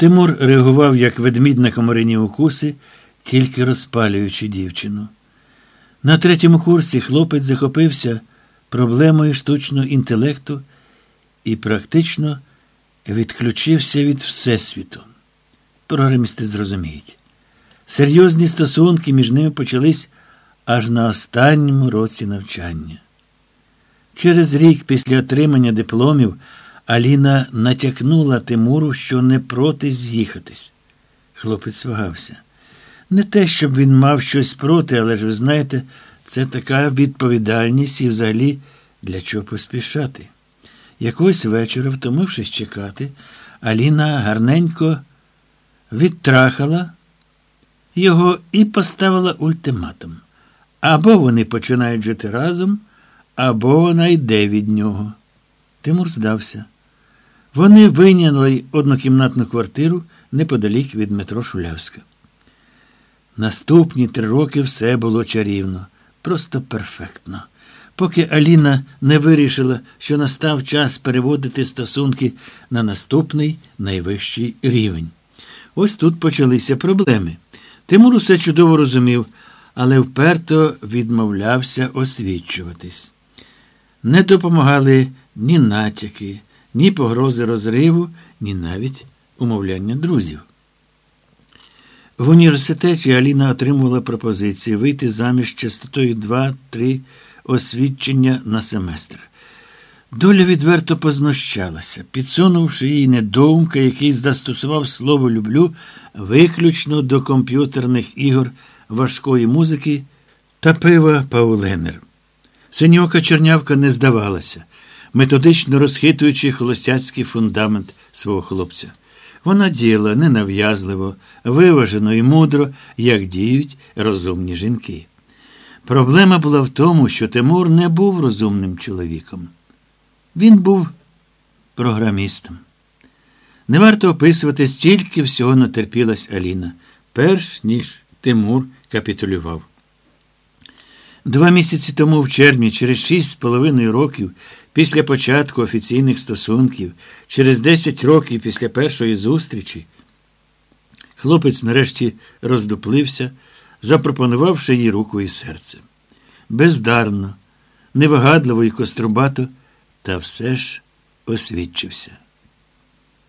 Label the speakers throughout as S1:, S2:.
S1: Тимур реагував як ведмідь на комарині укуси, тільки розпалюючи дівчину. На третьому курсі хлопець захопився проблемою штучного інтелекту і практично відключився від Всесвіту. Програмісти зрозуміють. Серйозні стосунки між ними почались аж на останньому році навчання. Через рік після отримання дипломів Аліна натякнула Тимуру, що не проти з'їхатись. Хлопець вагався. Не те, щоб він мав щось проти, але ж ви знаєте, це така відповідальність і взагалі для чого поспішати. Якогось вечора, втомившись чекати, Аліна гарненько відтрахала його і поставила ультиматум. Або вони починають жити разом, або вона йде від нього. Тимур здався. Вони вийняли однокімнатну квартиру неподалік від метро Шулявська. Наступні три роки все було чарівно, просто перфектно. Поки Аліна не вирішила, що настав час переводити стосунки на наступний найвищий рівень. Ось тут почалися проблеми. Тимур усе чудово розумів, але вперто відмовлявся освічуватись. Не допомагали ні натяки, ні погрози розриву, ні навіть умовляння друзів. В університеті Аліна отримувала пропозиції вийти заміж частотою 2-3 освідчення на семестр. Доля відверто познущалася, підсунувши їй недоумка, який застосував слово люблю виключно до комп'ютерних ігор важкої музики та пива Пауленер. Синьока чорнявка не здавалася, методично розхитуючи холостяцький фундамент свого хлопця. Вона діяла ненав'язливо, виважено і мудро, як діють розумні жінки. Проблема була в тому, що Тимур не був розумним чоловіком. Він був програмістом. Не варто описувати, стільки всього натерпілась Аліна, перш ніж Тимур капітулював. Два місяці тому, в червні, через шість з половиною років, після початку офіційних стосунків, через десять років після першої зустрічі, хлопець нарешті роздуплився, запропонувавши їй руку і серце. Бездарно, невигадливо і кострубато, та все ж освідчився.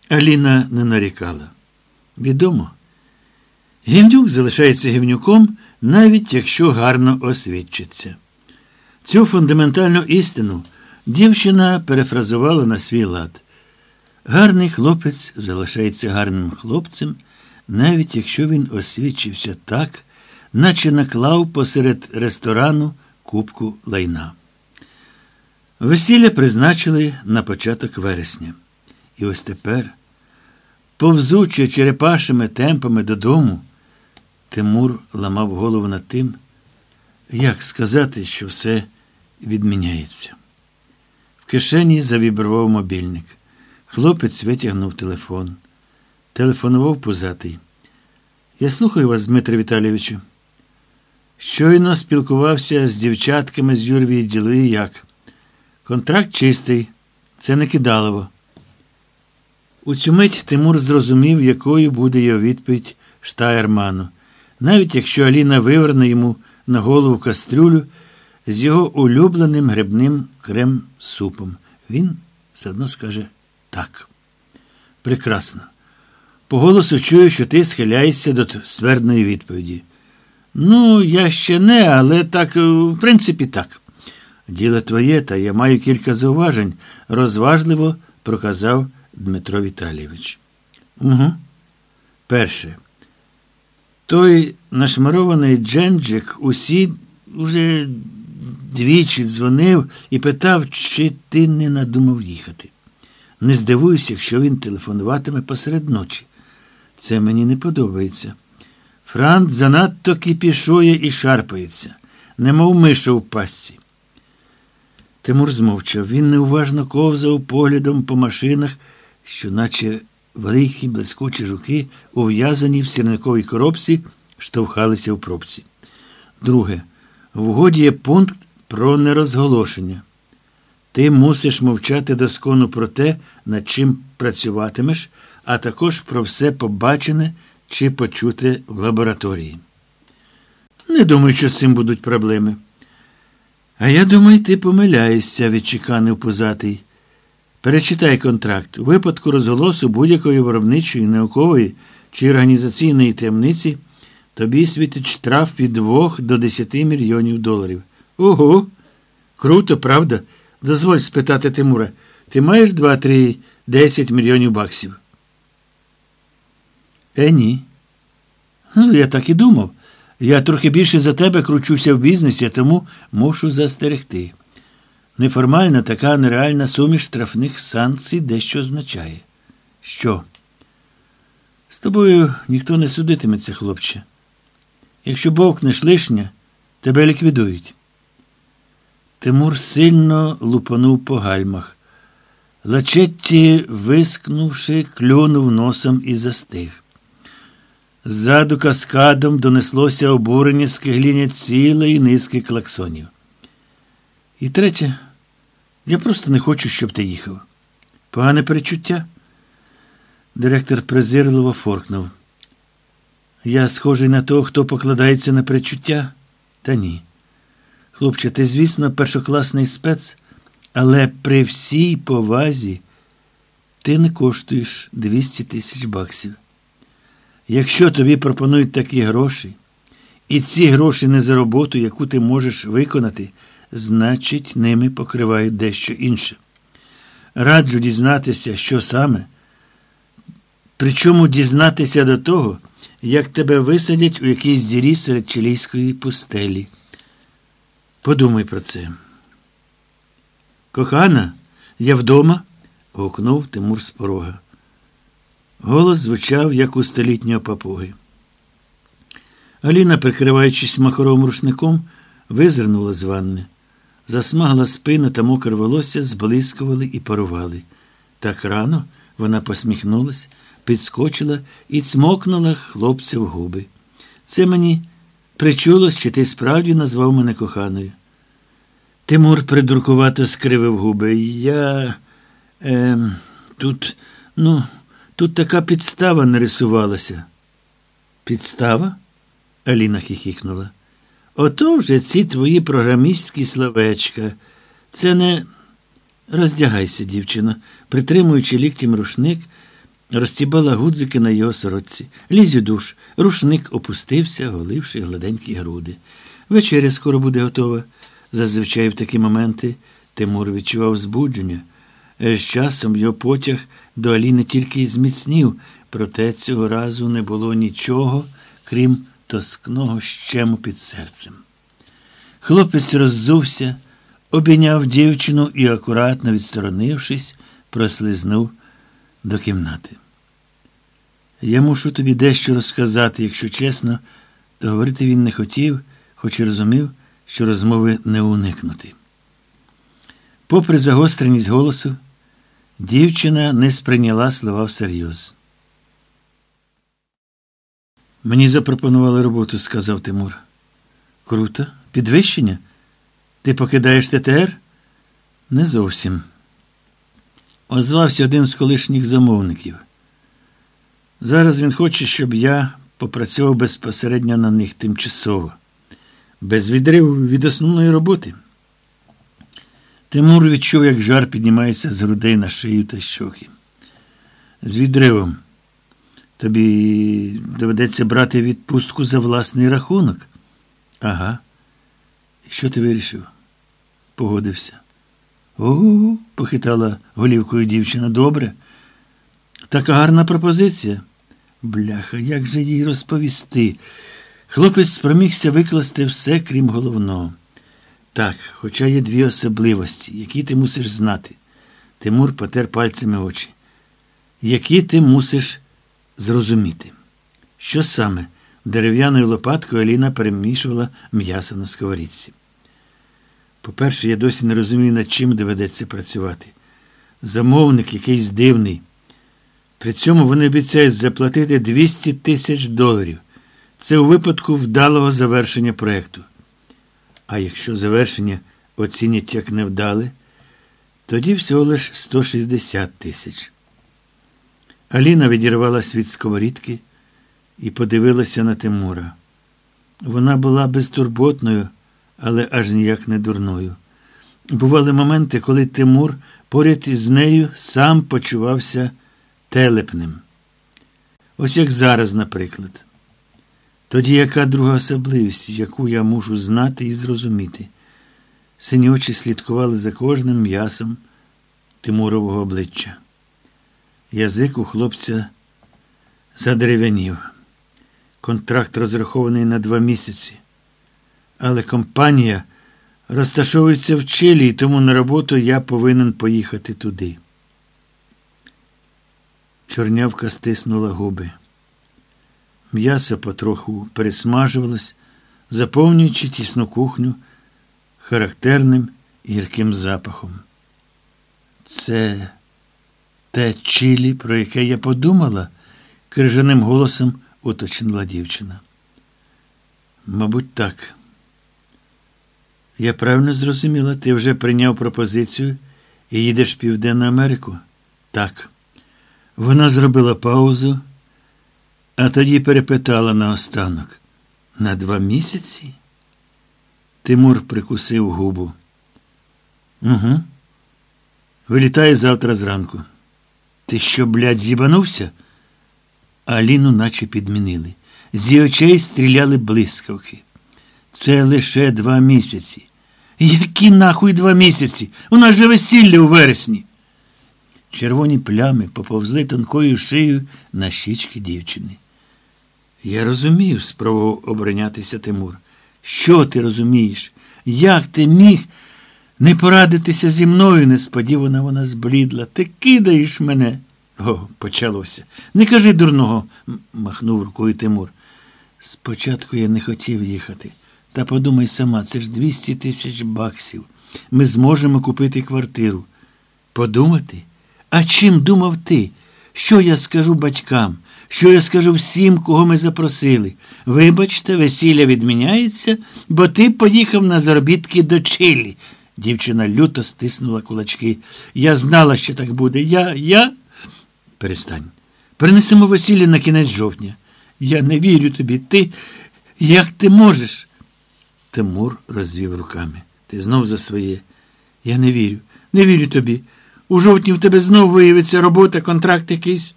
S1: Аліна не нарікала. Відомо, гівнюк залишається гівнюком, навіть якщо гарно освідчиться. Цю фундаментальну істину дівчина перефразувала на свій лад. Гарний хлопець залишається гарним хлопцем, навіть якщо він освідчився так, наче наклав посеред ресторану кубку лайна. Весілля призначили на початок вересня. І ось тепер, повзучи черепашими темпами додому, Тимур ламав голову над тим, як сказати, що все відміняється. Кишені завібрував мобільник. Хлопець витягнув телефон. Телефонував пузатий. Я слухаю вас, Дмитре Віталійовичу. Щойно спілкувався з дівчатками з юрвії діли як. Контракт чистий, це не кидалово. У цю мить Тимур зрозумів, якою буде його відповідь Штаєрману, навіть якщо Аліна виверне йому на голову кастрюлю з його улюбленим грибним крем-супом. Він все одно скаже так. Прекрасно. По голосу чую, що ти схиляєшся до ствердної відповіді. Ну, я ще не, але так, в принципі, так. Діло твоє, та я маю кілька зауважень, розважливо проказав Дмитро Віталійович. Угу. Перше. Той нашмарований Дженджик усі уже двічі дзвонив і питав, чи ти не надумав їхати. Не здивуюся, якщо він телефонуватиме посеред ночі. Це мені не подобається. Франт занадто кипішує і шарпається, немов миша у пастці. Тимур змовчав. Він неуважно ковзав поглядом по машинах, що, наче великі блискучі жуки, ув'язані в сірниковій коробці, штовхалися в пробці. Друге, в угоді є пункт про нерозголошення. Ти мусиш мовчати доскону про те, над чим працюватимеш, а також про все побачене чи почуте в лабораторії. Не думаю, що з цим будуть проблеми. А я думаю, ти помиляєшся, відчеканив позатий. Перечитай контракт. У випадку розголосу будь-якої виробничої, наукової чи організаційної таємниці тобі світить штраф від 2 до 10 мільйонів доларів. Ого! Круто, правда? Дозволь спитати Тимура. Ти маєш 2-3 10 мільйонів баксів? Е, ні. Ну, я так і думав. Я трохи більше за тебе кручуся в бізнесі, тому мушу застерегти. Неформальна така нереальна суміш штрафних санкцій дещо означає. Що? З тобою ніхто не судитиметься, хлопче. Якщо бовкнеш лишня, тебе ліквідують. Тимур сильно лупанув по гальмах. Лачетті, вискнувши, клюнув носом і застиг. Ззаду каскадом донеслося обурення скигління цілої низки клаксонів. І третє, я просто не хочу, щоб ти їхав. Погане перечуття. Директор презирливо форкнув. Я схожий на того, хто покладається на перечуття? Та ні. Хлопче, ти, звісно, першокласний спец, але при всій повазі ти не коштуєш 200 тисяч баксів. Якщо тобі пропонують такі гроші, і ці гроші не за роботу, яку ти можеш виконати, значить, ними покривають дещо інше. Раджу дізнатися, що саме. Причому дізнатися до того, як тебе висадять у якійсь зірі серед чилійської пустелі. Подумай про це. Кохана, я вдома? гукнув Тимур з порога. Голос звучав, як у столітнього папуги. Аліна, прикриваючись махоровим рушником, визирнула з ванни. Засмагла спина та мокре волосся зблискували і парували. Так рано вона посміхнулась, підскочила і цмокнула хлопця в губи. Це мені причулось, чи ти справді назвав мене коханою. Тимур придуркувато скривив губи. Я. Е, тут, ну. Тут така підстава нарисувалася. Підстава? Аліна хихікнула. Ото вже ці твої програмістські словечка. Це не роздягайся, дівчина, притримуючи ліктем рушник, розтібала гудзики на його сорочці. Лізь у душ. Рушник опустився, голивши гладенькі груди. Вечеря скоро буде готова. Зазвичай в такі моменти Тимур відчував збудження. З часом його потяг до Аліни тільки зміцнів, проте цього разу не було нічого, крім тоскного щему під серцем. Хлопець роззувся, обійняв дівчину і, акуратно відсторонившись, прослизнув до кімнати. Я мушу тобі дещо розказати, якщо чесно, то говорити він не хотів, хоч і розумів, що розмови не уникнути. Попри загостреність голосу, Дівчина не сприйняла слова всерйоз. Мені запропонували роботу, сказав Тимур. Круто. Підвищення? Ти покидаєш ТТР? Не зовсім. Озвався один з колишніх замовників. Зараз він хоче, щоб я попрацював безпосередньо на них тимчасово, без відриву від основної роботи. Тимур відчув, як жар піднімається з грудей на шию та щоки. З відривом. Тобі доведеться брати відпустку за власний рахунок. Ага. І що ти вирішив? Погодився. Ого, похитала голівкою дівчина. Добре. Така гарна пропозиція. Бляха, як же їй розповісти? Хлопець спромігся викласти все, крім головного. Так, хоча є дві особливості, які ти мусиш знати. Тимур потер пальцями очі. Які ти мусиш зрозуміти? Що саме? Дерев'яною лопаткою Аліна перемішувала м'ясо на сковорідці. По-перше, я досі не розумію, над чим доведеться працювати. Замовник якийсь дивний. При цьому вони обіцяють заплатити 200 тисяч доларів. Це у випадку вдалого завершення проєкту. А якщо завершення оцінять як невдале, тоді всього лиш 160 тисяч. Аліна відірвалась від сковорідки і подивилася на Тимура. Вона була безтурботною, але аж ніяк не дурною. Бували моменти, коли Тимур поряд із нею сам почувався телепним. Ось як зараз, наприклад. Тоді яка друга особливість, яку я мушу знати і зрозуміти? Сині очі слідкували за кожним м'ясом Тимурового обличчя. Язик у хлопця задерев'янів. Контракт розрахований на два місяці. Але компанія розташовується в Чилі, і тому на роботу я повинен поїхати туди. Чорнявка стиснула губи. М'ясо потроху пересмажувалось, заповнюючи тісну кухню характерним гірким запахом. Це те чилі, про яке я подумала, крижаним голосом уточнила дівчина. Мабуть, так. Я правильно зрозуміла, ти вже прийняв пропозицію і їдеш в Південну Америку? Так. Вона зробила паузу, а тоді перепитала наостанок. На два місяці? Тимур прикусив губу. Угу. Вилітаю завтра зранку. Ти що, блядь, з'їбанувся? Аліну наче підмінили. З її очей стріляли блискавки. Це лише два місяці. Які нахуй два місяці? У нас же весілля у вересні. Червоні плями поповзли тонкою шиєю на щічки дівчини. Я розумів, спробував оборонятися Тимур. Що ти розумієш? Як ти міг не порадитися зі мною? Несподівано вона зблідла. Ти кидаєш мене. О, почалося. Не кажи дурного, махнув рукою Тимур. Спочатку я не хотів їхати. Та подумай сама, це ж 200 тисяч баксів. Ми зможемо купити квартиру. Подумати? А чим думав ти? Що я скажу батькам? Що я скажу всім, кого ми запросили? Вибачте, весілля відміняється, бо ти поїхав на заробітки до Чилі. Дівчина люто стиснула кулачки. Я знала, що так буде. Я, я. Перестань. Перенесемо весілля на кінець жовтня. Я не вірю тобі. Ти. Як ти можеш? Тимур розвів руками. Ти знов за своє. Я не вірю. Не вірю тобі. У жовтні в тебе знов виявиться робота, контракт якийсь.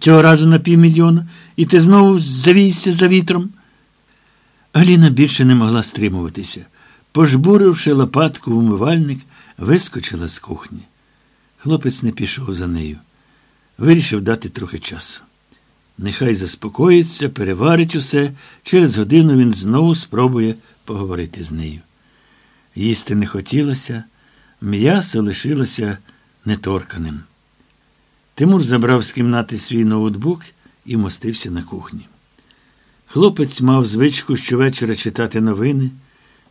S1: Цього разу на півмільйона, і ти знову завійся за вітром. Аліна більше не могла стримуватися. Пожбуривши лопатку в умивальник, вискочила з кухні. Хлопець не пішов за нею. Вирішив дати трохи часу. Нехай заспокоїться, переварить усе, через годину він знову спробує поговорити з нею. Їсти не хотілося, м'ясо лишилося неторканим. Тимур забрав з кімнати свій ноутбук і мостився на кухні. Хлопець мав звичку щовечора читати новини,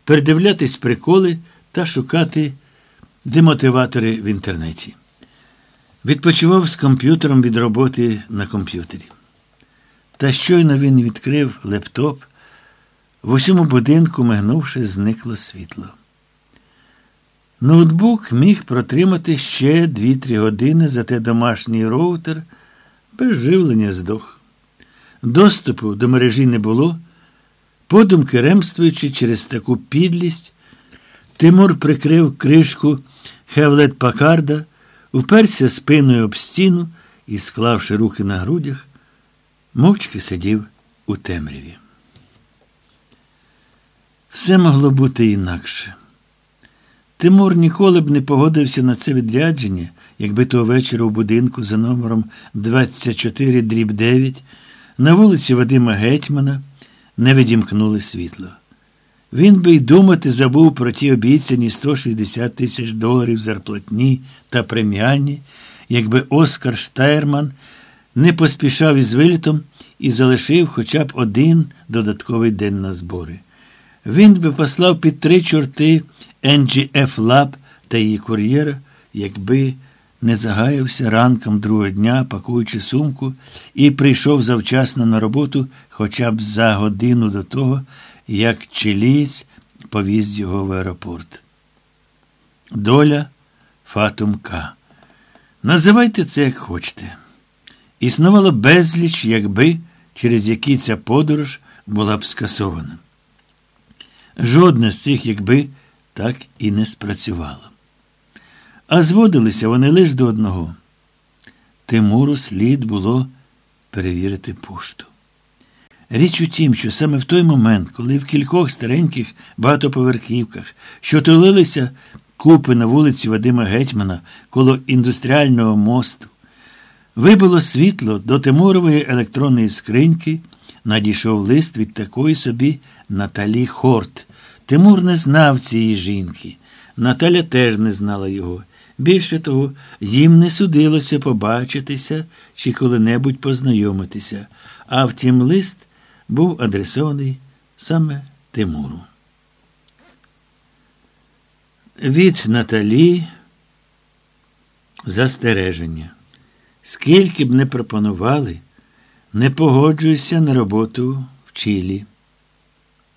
S1: передивлятись приколи та шукати демотиватори в інтернеті. Відпочивав з комп'ютером від роботи на комп'ютері. Та щойно він відкрив лептоп, в усьому будинку, мигнувши, зникло світло. Ноутбук міг протримати ще 2-3 години, зате домашній роутер без живлення здох. Доступу до мережі не було. Подумки ремствуючи через таку підлість, Тимур прикрив кришку Хевлет Пакарда, вперся спиною об стіну і, склавши руки на грудях, мовчки сидів у темряві. Все могло бути інакше. Тимур ніколи б не погодився на це відрядження, якби того вечора у будинку за номером 24 дріб 9 на вулиці Вадима Гетьмана не відімкнули світло. Він би й думати забув про ті обіцяні 160 тисяч доларів зарплатні та преміальні, якби Оскар Штайрман не поспішав із вилітом і залишив хоча б один додатковий день на збори. Він би послав під три чорти NGF Lab та її кур'єра, якби не загаявся ранком другого дня, пакуючи сумку, і прийшов завчасно на роботу хоча б за годину до того, як чилієць повіз його в аеропорт. Доля Фатум К. Називайте це, як хочете. Існувало безліч, якби через які ця подорож була б скасована. Жодне з цих, якби так і не спрацювало. А зводилися вони лише до одного. Тимуру слід було перевірити пошту. Річ у тім, що саме в той момент, коли в кількох стареньких багатоповерхівках, що тулилися купи на вулиці Вадима Гетьмана коло індустріального мосту, вибило світло до Тимурової електронної скриньки, надійшов лист від такої собі Наталі Хорт. Тимур не знав цієї жінки. Наталя теж не знала його. Більше того, їм не судилося побачитися чи коли-небудь познайомитися, а втім, лист був адресований саме Тимуру. Від Наталі застереження. Скільки б не пропонували, не погоджуйся на роботу в Чилі.